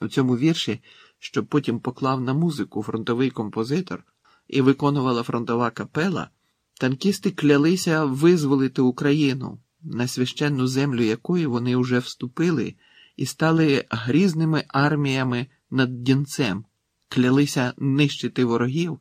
У цьому вірші, що потім поклав на музику фронтовий композитор і виконувала фронтова капела, танкісти клялися визволити Україну, на священну землю якої вони вже вступили і стали грізними арміями над Дінцем, клялися нищити ворогів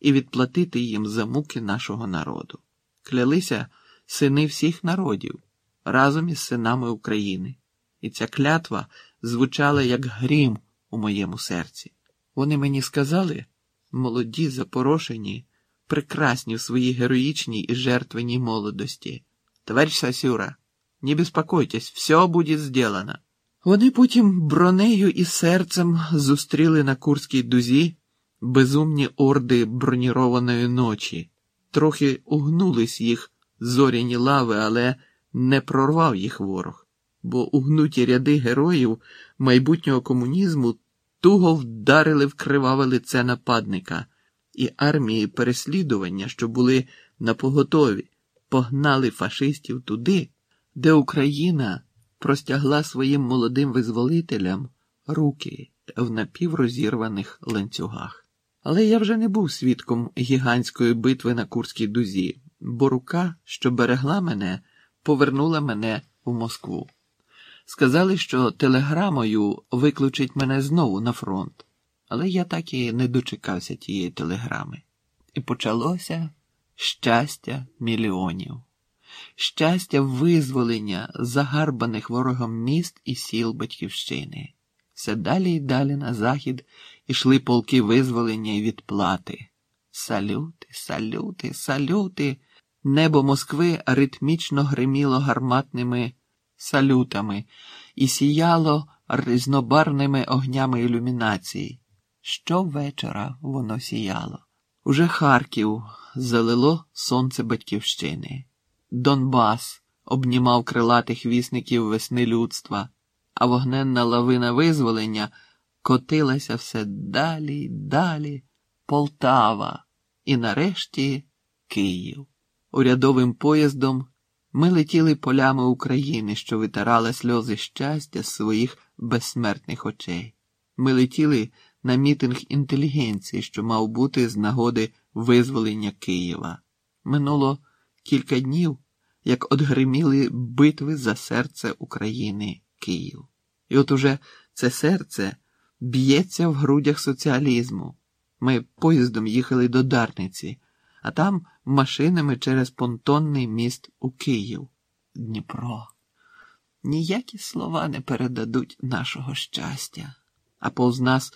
і відплатити їм за муки нашого народу. Клялися сини всіх народів разом із синами України, і ця клятва звучала як грім у моєму серці. Вони мені сказали, молоді, запорошені, прекрасні в своїй героїчній і жертвенній молодості. Товарищ Сасюра, не беспокойтесь, все буде сделано. Вони потім бронею і серцем зустріли на Курській дузі безумні орди бронірованої ночі, трохи угнулись їх зоряні лави, але не прорвав їх ворог, бо угнуті ряди героїв майбутнього комунізму туго вдарили в криваве лице нападника, і армії переслідування, що були на поготові, погнали фашистів туди, де Україна простягла своїм молодим визволителям руки в напіврозірваних ланцюгах. Але я вже не був свідком гігантської битви на Курській дузі, бо рука, що берегла мене, повернула мене в Москву. Сказали, що телеграмою викличуть мене знову на фронт, але я так і не дочекався тієї телеграми. І почалося щастя мільйонів, щастя визволення загарбаних ворогом міст і сіл Батьківщини. Все далі й далі на захід ішли полки визволення і відплати. Салюти, салюти, салюти. Небо Москви ритмічно гриміло гарматними салютами і сіяло різнобарними огнями ілюмінації. Щовечора воно сіяло. Уже Харків залило сонце батьківщини. Донбас обнімав крилатих вісників весни людства, а вогненна лавина визволення котилася все далі й далі, Полтава і нарешті Київ. Урядовим поїздом ми летіли полями України, що витирали сльози щастя з своїх безсмертних очей. Ми летіли на мітинг інтелігенції, що мав бути з нагоди визволення Києва. Минуло кілька днів, як одгриміли битви за серце України Київ. І от уже це серце б'ється в грудях соціалізму. Ми поїздом їхали до Дарниці, а там машинами через понтонний міст у Київ. Дніпро. Ніякі слова не передадуть нашого щастя, а повз нас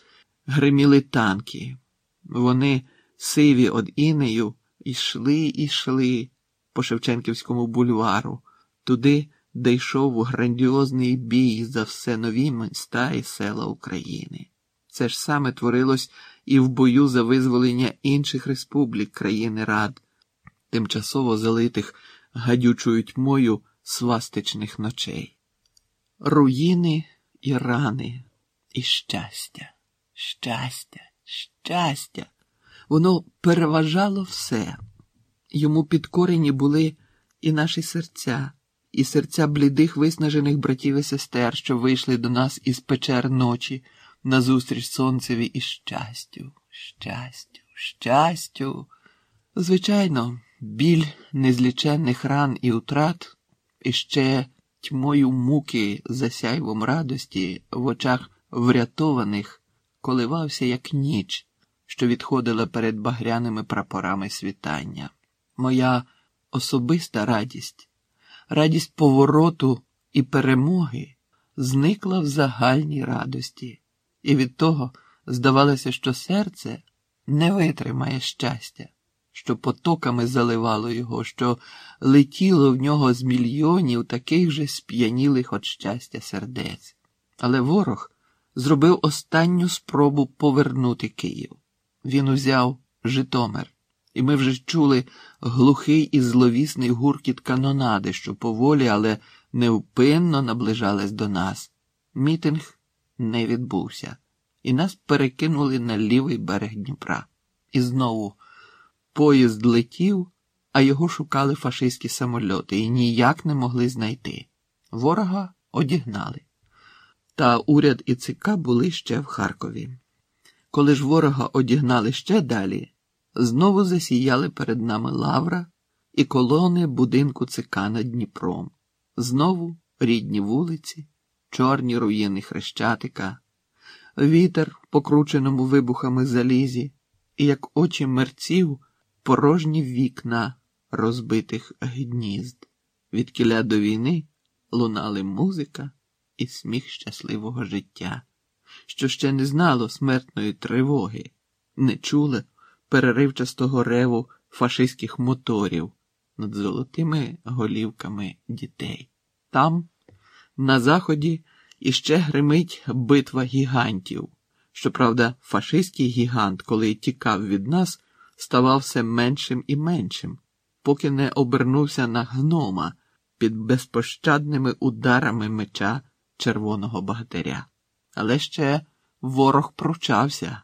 гриміли танки. Вони, сиві од інею, йшли йшли по Шевченківському бульвару, туди, де йшов грандіозний бій за все нові міста і села України. Це ж саме творилось і в бою за визволення інших республік країни Рад, тимчасово залитих гадючою тьмою свастичних ночей. Руїни і рани, і щастя, щастя, щастя. Воно переважало все. Йому підкорені були і наші серця, і серця блідих виснажених братів і сестер, що вийшли до нас із печер ночі назустріч сонцеві і щастю, щастю, щастю. Звичайно, біль незліченних ран і утрат, і ще тьмою муки за сяйвом радості в очах врятованих коливався, як ніч, що відходила перед багряними прапорами світання. Моя особиста радість, радість повороту і перемоги зникла в загальній радості, і від того здавалося, що серце не витримає щастя, що потоками заливало його, що летіло в нього з мільйонів таких же сп'янілих від щастя сердець. Але ворог зробив останню спробу повернути Київ. Він узяв Житомир, і ми вже чули глухий і зловісний гуркіт канонади, що поволі, але невпинно наближались до нас. Мітинг не відбувся, і нас перекинули на лівий берег Дніпра. І знову поїзд летів, а його шукали фашистські самольоти і ніяк не могли знайти. Ворога одігнали. та уряд і ЦК були ще в Харкові. Коли ж ворога одігнали ще далі, знову засіяли перед нами лавра і колони будинку ЦК над Дніпром. Знову рідні вулиці, чорні руїни Хрещатика, вітер, в покрученому вибухами залізі, і як очі мерців, порожні вікна розбитих гнізд. Від кіля до війни лунали музика і сміх щасливого життя, що ще не знало смертної тривоги, не чуле переривчастого реву фашистських моторів над золотими голівками дітей. Там, на заході, іще гримить битва гігантів. Щоправда, фашистський гігант, коли тікав від нас, ставав все меншим і меншим, поки не обернувся на гнома під безпощадними ударами меча червоного богатиря. Але ще ворог пручався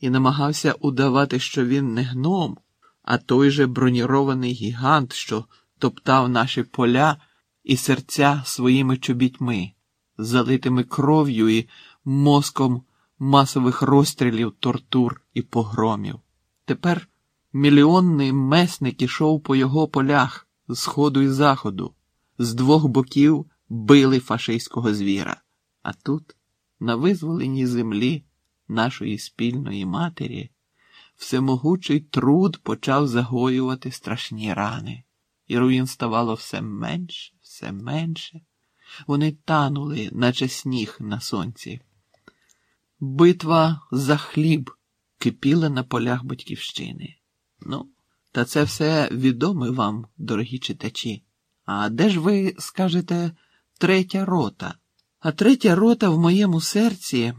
і намагався удавати, що він не гном, а той же бронірований гігант, що топтав наші поля і серця своїми чобітьми, залитими кров'ю і мозком масових розстрілів, тортур і погромів. Тепер мільйонний месник ішов по його полях з сходу і заходу, з двох боків били фашистського звіра. А тут, на визволеній землі нашої спільної матері, всемогучий труд почав загоювати страшні рани, і руїн ставало все менше, все менше. Вони танули, наче сніг на сонці. Битва за хліб кипіла на полях батьківщини. Ну, та це все відоме вам, дорогі читачі. А де ж ви скажете третя рота? А третя рота в моєму серці,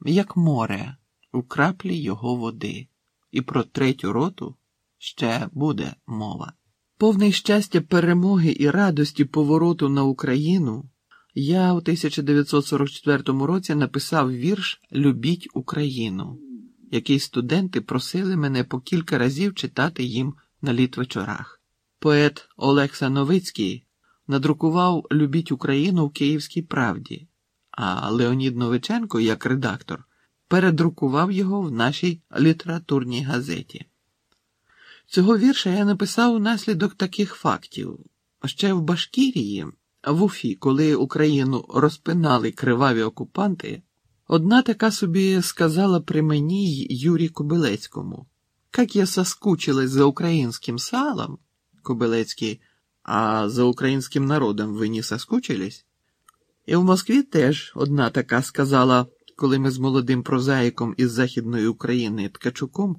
як море, у краплі його води. І про третю роту ще буде мова. Повний щастя перемоги і радості повороту на Україну. Я у 1944 році написав вірш Любіть Україну, який студенти просили мене по кілька разів читати їм на літвечорах. Поет Олекса Новицький надрукував Любіть Україну в Київській правді, а Леонід Новиченко, як редактор, передрукував його в нашій літературній газеті. Цього вірша я написав унаслідок таких фактів. Ще в Башкірії, в Уфі, коли Україну розпинали криваві окупанти, одна така собі сказала при мені Юрі Кобилецькому. Как я соскучилась за українським салом, Кобилецький, а за українським народом ви не соскучились? І в Москві теж одна така сказала, коли ми з молодим прозаїком із Західної України Ткачуком